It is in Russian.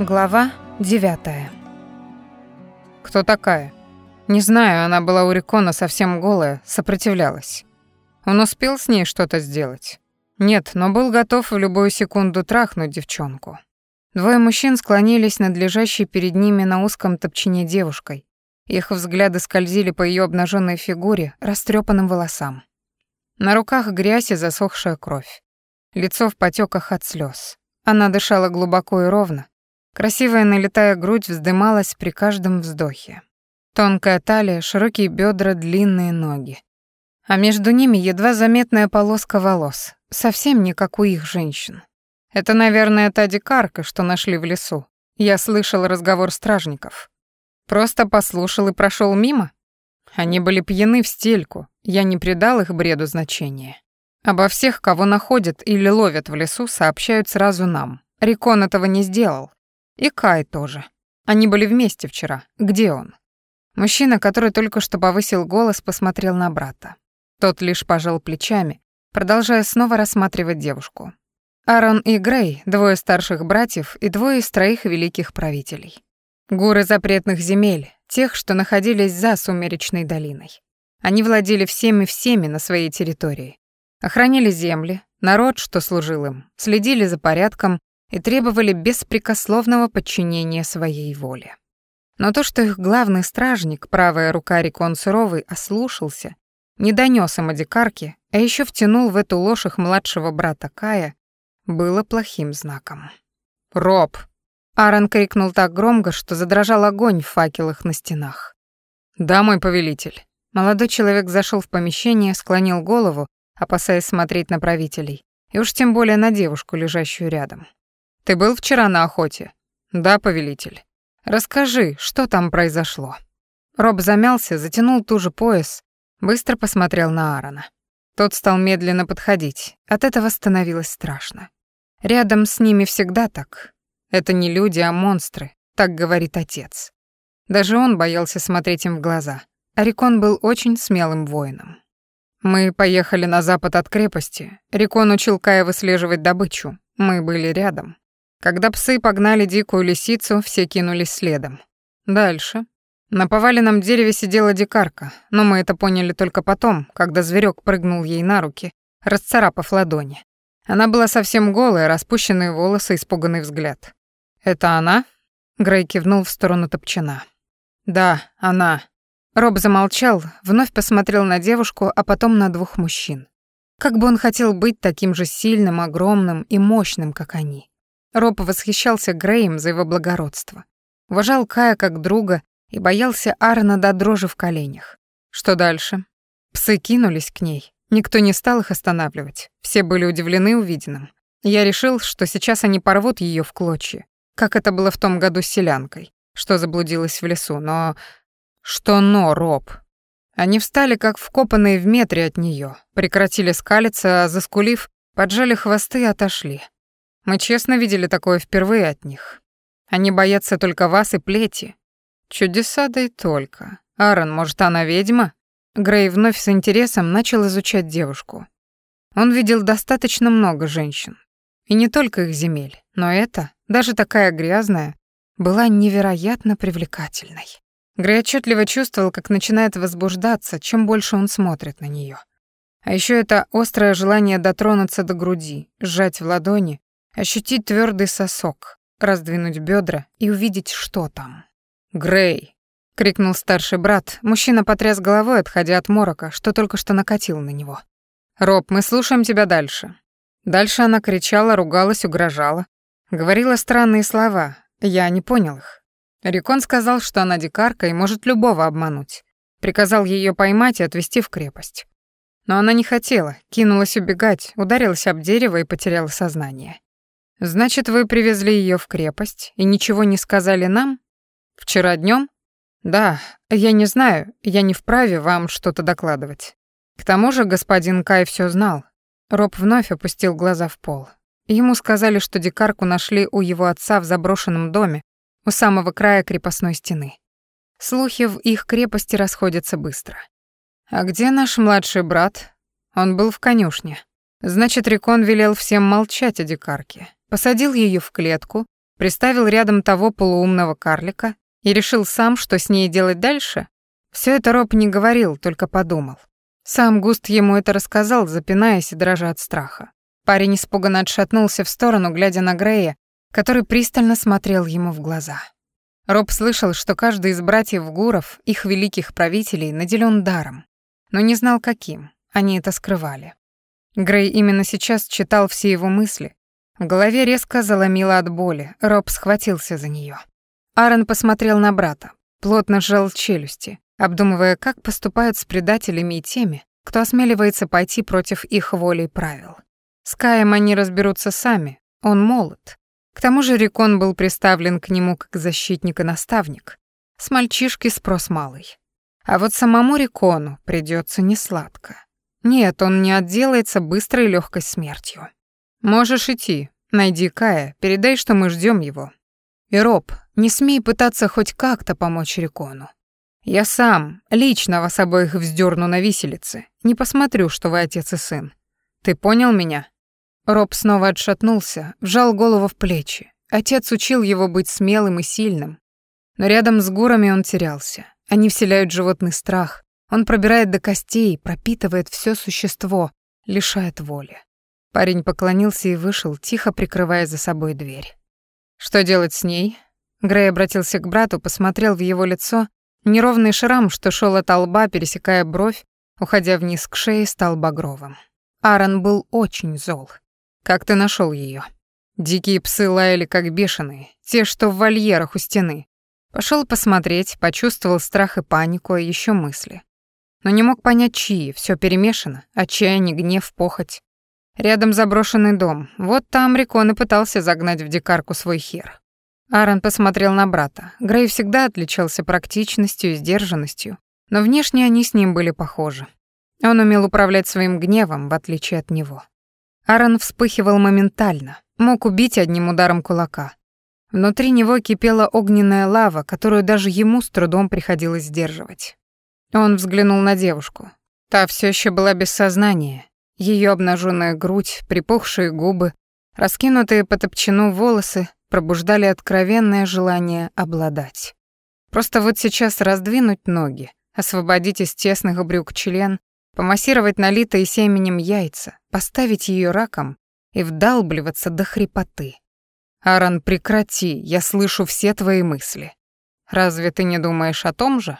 Глава девятая. «Кто такая?» «Не знаю, она была у Рикона совсем голая, сопротивлялась. Он успел с ней что-то сделать?» «Нет, но был готов в любую секунду трахнуть девчонку». Двое мужчин склонились над лежащей перед ними на узком топчине девушкой. Их взгляды скользили по ее обнаженной фигуре, растрепанным волосам. На руках грязь и засохшая кровь. Лицо в потеках от слез. Она дышала глубоко и ровно, Красивая налитая грудь вздымалась при каждом вздохе. Тонкая талия, широкие бедра, длинные ноги. А между ними едва заметная полоска волос, совсем не как у их женщин. Это, наверное, та дикарка, что нашли в лесу. Я слышал разговор стражников. Просто послушал и прошел мимо? Они были пьяны в стельку, я не придал их бреду значения. Обо всех, кого находят или ловят в лесу, сообщают сразу нам. Рикон этого не сделал, и Кай тоже. Они были вместе вчера. Где он? Мужчина, который только что повысил голос, посмотрел на брата. Тот лишь пожал плечами, продолжая снова рассматривать девушку. Аарон и Грей, двое старших братьев и двое из троих великих правителей. Гуры запретных земель, тех, что находились за Сумеречной долиной. Они владели всеми всеми на своей территории. Охраняли земли, народ, что служил им, следили за порядком и требовали беспрекословного подчинения своей воле. Но то, что их главный стражник, правая рука Рикон Суровый, ослушался, не донёс им о дикарке, а ещё втянул в эту ложь их младшего брата Кая, было плохим знаком. «Роб!» Аарон крикнул так громко, что задрожал огонь в факелах на стенах. «Да, мой повелитель». Молодой человек зашел в помещение, склонил голову, опасаясь смотреть на правителей, и уж тем более на девушку, лежащую рядом. Ты был вчера на охоте? Да, повелитель. Расскажи, что там произошло. Роб замялся, затянул ту же пояс, быстро посмотрел на Аарона. Тот стал медленно подходить. От этого становилось страшно. Рядом с ними всегда так. Это не люди, а монстры, так говорит отец. Даже он боялся смотреть им в глаза. Рикон был очень смелым воином. Мы поехали на запад от крепости. Рикон учил Кая выслеживать добычу. Мы были рядом. Когда псы погнали дикую лисицу, все кинулись следом. Дальше. На поваленном дереве сидела дикарка, но мы это поняли только потом, когда зверек прыгнул ей на руки, расцарапав ладони. Она была совсем голая, распущенные волосы, испуганный взгляд. «Это она?» Грей кивнул в сторону топчана. «Да, она». Роб замолчал, вновь посмотрел на девушку, а потом на двух мужчин. Как бы он хотел быть таким же сильным, огромным и мощным, как они. Роб восхищался Греем за его благородство. Уважал Кая как друга и боялся Аарона до дрожи в коленях. Что дальше? Псы кинулись к ней. Никто не стал их останавливать. Все были удивлены увиденным. Я решил, что сейчас они порвут ее в клочья, как это было в том году с селянкой, что заблудилась в лесу, но... Что но, Роб? Они встали, как вкопанные в метре от нее, прекратили скалиться, а заскулив, поджали хвосты и отошли. Мы честно видели такое впервые от них. Они боятся только вас и плети. Чудеса да и только. Аарон, может, она ведьма? Грей вновь с интересом начал изучать девушку. Он видел достаточно много женщин. И не только их земель, но эта, даже такая грязная, была невероятно привлекательной. Грей отчетливо чувствовал, как начинает возбуждаться, чем больше он смотрит на нее. А еще это острое желание дотронуться до груди, сжать в ладони, Ощутить твердый сосок, раздвинуть бедра и увидеть, что там. «Грей!» — крикнул старший брат. Мужчина потряс головой, отходя от морока, что только что накатил на него. «Роб, мы слушаем тебя дальше». Дальше она кричала, ругалась, угрожала. Говорила странные слова, я не понял их. Рикон сказал, что она дикарка и может любого обмануть. Приказал ее поймать и отвезти в крепость. Но она не хотела, кинулась убегать, ударилась об дерево и потеряла сознание. Значит, вы привезли ее в крепость и ничего не сказали нам? Вчера днем? Да, я не знаю, я не вправе вам что-то докладывать. К тому же господин Кай все знал. Роб вновь опустил глаза в пол. Ему сказали, что дикарку нашли у его отца в заброшенном доме у самого края крепостной стены. Слухи в их крепости расходятся быстро. А где наш младший брат? Он был в конюшне. Значит, Рикон велел всем молчать о дикарке. Посадил ее в клетку, приставил рядом того полуумного карлика и решил сам, что с ней делать дальше? Все это Роб не говорил, только подумал. Сам Густ ему это рассказал, запинаясь и дрожа от страха. Парень испуганно отшатнулся в сторону, глядя на Грея, который пристально смотрел ему в глаза. Роб слышал, что каждый из братьев Гуров, их великих правителей, наделен даром, но не знал каким, они это скрывали. Грей именно сейчас читал все его мысли. В голове резко заломило от боли, Роб схватился за нее. Аарон посмотрел на брата, плотно сжал челюсти, обдумывая, как поступают с предателями и теми, кто осмеливается пойти против их воли и правил. С Каем они разберутся сами, он молод. К тому же Рикон был приставлен к нему как защитник и наставник. С мальчишки спрос малый. А вот самому Рикону придется несладко. Нет, он не отделается быстрой легкой смертью. Можешь идти, найди Кая, передай, что мы ждем его. И Роб, не смей пытаться хоть как-то помочь Рикону. Я сам лично вас обоих вздерну на виселице. Не посмотрю, что вы отец и сын. Ты понял меня? Роб снова отшатнулся, вжал голову в плечи. Отец учил его быть смелым и сильным. Но рядом с гурами он терялся. Они вселяют животный страх. Он пробирает до костей, пропитывает все существо, лишает воли. Парень поклонился и вышел, тихо прикрывая за собой дверь. Что делать с ней? Грей обратился к брату, посмотрел в его лицо Неровный шрам, что шел от лба, пересекая бровь, уходя вниз к шее, стал багровым. Аарон был очень зол. «Как ты нашел ее? Дикие псы лаяли как бешеные, те, что в вольерах у стены. Пошел посмотреть, почувствовал страх и панику, а еще мысли. Но не мог понять, чьи, все перемешано, отчаяние, гнев, похоть. Рядом заброшенный дом, вот там Рикон и пытался загнать в дикарку свой хер. Аарон посмотрел на брата. Грей всегда отличался практичностью и сдержанностью, но внешне они с ним были похожи. Он умел управлять своим гневом, в отличие от него. Аарон вспыхивал моментально, мог убить одним ударом кулака. Внутри него кипела огненная лава, которую даже ему с трудом приходилось сдерживать. Он взглянул на девушку. Та все еще была без сознания. Ее обнаженная грудь, припухшие губы, раскинутые по топчану волосы пробуждали откровенное желание обладать. Просто вот сейчас раздвинуть ноги, освободить из тесных брюк член, помассировать налитые семенем яйца, поставить ее раком и вдалбливаться до хрипоты. Аарон, прекрати, я слышу все твои мысли. Разве ты не думаешь о том же?